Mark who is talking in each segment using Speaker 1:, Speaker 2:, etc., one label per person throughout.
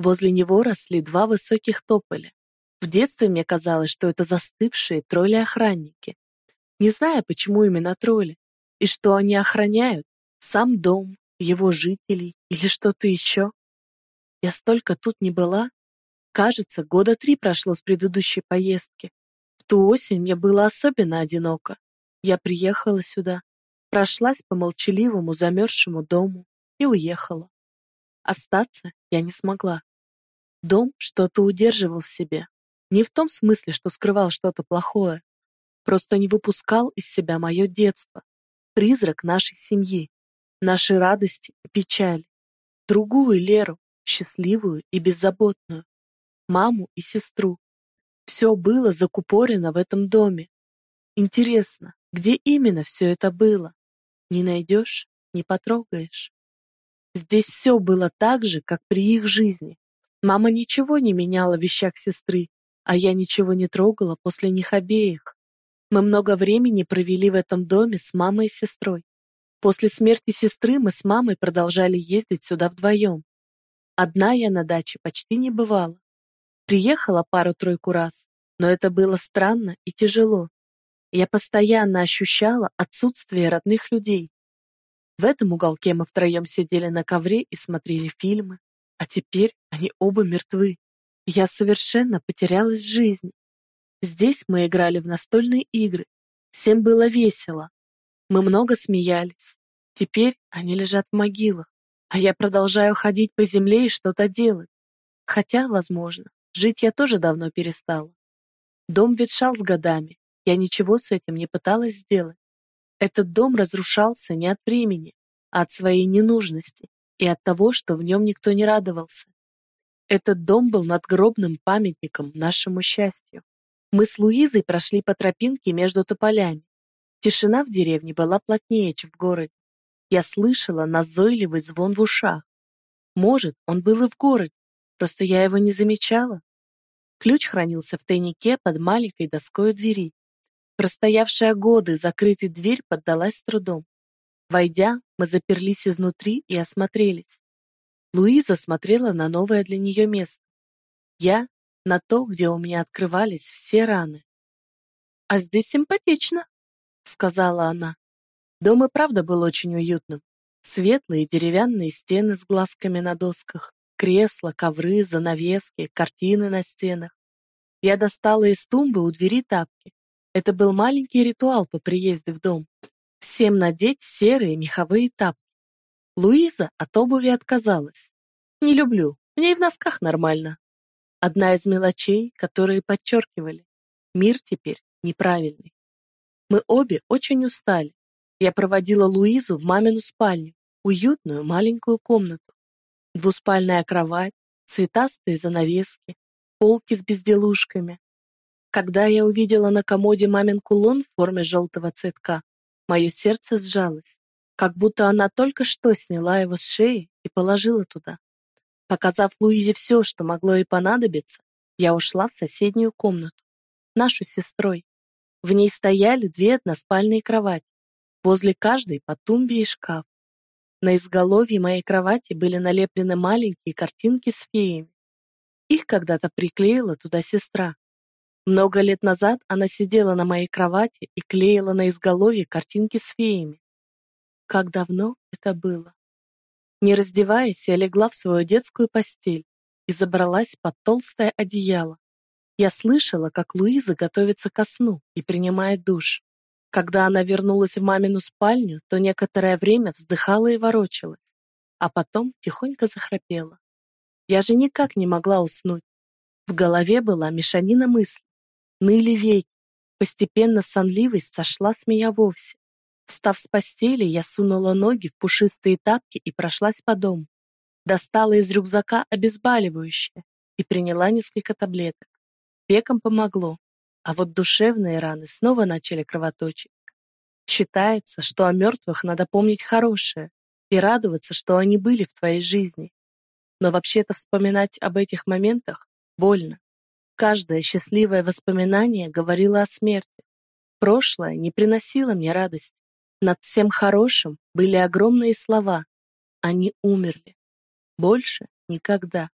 Speaker 1: Возле него росли два высоких тополя. В детстве мне казалось, что это застывшие тролли-охранники. Не знаю, почему именно тролли, и что они охраняют, сам дом, его жителей или что-то еще. Я столько тут не была. Кажется, года три прошло с предыдущей поездки. В ту осень мне было особенно одиноко. Я приехала сюда, прошлась по молчаливому замерзшему дому и уехала. Остаться я не смогла. Дом что-то удерживал в себе. Не в том смысле, что скрывал что-то плохое. Просто не выпускал из себя мое детство. Призрак нашей семьи, нашей радости и печали. Другую Леру, счастливую и беззаботную. Маму и сестру. Все было закупорено в этом доме. Интересно, где именно все это было? Не найдешь, не потрогаешь. Здесь все было так же, как при их жизни. Мама ничего не меняла в вещах сестры, а я ничего не трогала после них обеих. Мы много времени провели в этом доме с мамой и сестрой. После смерти сестры мы с мамой продолжали ездить сюда вдвоем. Одна я на даче почти не бывала. Приехала пару-тройку раз, но это было странно и тяжело. Я постоянно ощущала отсутствие родных людей. В этом уголке мы втроем сидели на ковре и смотрели фильмы, а теперь они оба мертвы. Я совершенно потерялась в жизни. Здесь мы играли в настольные игры. Всем было весело. Мы много смеялись. Теперь они лежат в могилах, а я продолжаю ходить по земле и что-то делать. Хотя, возможно, жить я тоже давно перестала. Дом ветшал с годами. Я ничего с этим не пыталась сделать. Этот дом разрушался не от времени, а от своей ненужности и от того, что в нем никто не радовался. Этот дом был надгробным памятником нашему счастью. Мы с Луизой прошли по тропинке между тополями. Тишина в деревне была плотнее, чем в городе. Я слышала назойливый звон в ушах. Может, он был и в городе, просто я его не замечала. Ключ хранился в тайнике под маленькой доской у двери. Простоявшая годы закрытая дверь поддалась с трудом. Войдя, мы заперлись изнутри и осмотрелись. Луиза смотрела на новое для нее место. Я — на то, где у меня открывались все раны. «А здесь симпатично», — сказала она. Дом и правда был очень уютным. Светлые деревянные стены с глазками на досках, кресла, ковры, занавески, картины на стенах. Я достала из тумбы у двери тапки. Это был маленький ритуал по приезде в дом. Всем надеть серые меховые тапки. Луиза от обуви отказалась. Не люблю, мне и в носках нормально. Одна из мелочей, которые подчеркивали. Мир теперь неправильный. Мы обе очень устали. Я проводила Луизу в мамину спальню, уютную маленькую комнату. Двуспальная кровать, цветастые занавески, полки с безделушками. Когда я увидела на комоде мамин кулон в форме желтого цветка, Мое сердце сжалось, как будто она только что сняла его с шеи и положила туда. Показав Луизе все, что могло ей понадобиться, я ушла в соседнюю комнату, нашу сестрой. В ней стояли две односпальные кровати, возле каждой по тумбе и шкаф. На изголовье моей кровати были налеплены маленькие картинки с феями. Их когда-то приклеила туда сестра. Много лет назад она сидела на моей кровати и клеила на изголовье картинки с феями. Как давно это было? Не раздеваясь, я легла в свою детскую постель и забралась под толстое одеяло. Я слышала, как Луиза готовится ко сну и принимает душ. Когда она вернулась в мамину спальню, то некоторое время вздыхала и ворочалась, а потом тихонько захрапела. Я же никак не могла уснуть. В голове была мешанина мыслей. Ныли веки. Постепенно сонливость сошла с меня вовсе. Встав с постели, я сунула ноги в пушистые тапки и прошлась по дому. Достала из рюкзака обезболивающее и приняла несколько таблеток. Векам помогло, а вот душевные раны снова начали кровоточить. Считается, что о мертвых надо помнить хорошее и радоваться, что они были в твоей жизни. Но вообще-то вспоминать об этих моментах больно. Каждое счастливое воспоминание говорило о смерти. Прошлое не приносило мне радости. Над всем хорошим были огромные слова. Они умерли. Больше никогда.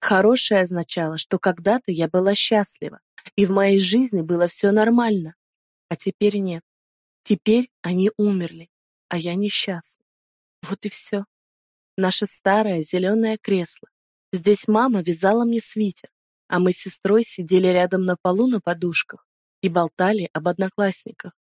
Speaker 1: Хорошее означало, что когда-то я была счастлива, и в моей жизни было все нормально. А теперь нет. Теперь они умерли, а я несчастна. Вот и все. Наше старое зеленое кресло. Здесь мама вязала мне свитер, а мы с сестрой сидели рядом на полу на подушках и болтали об одноклассниках.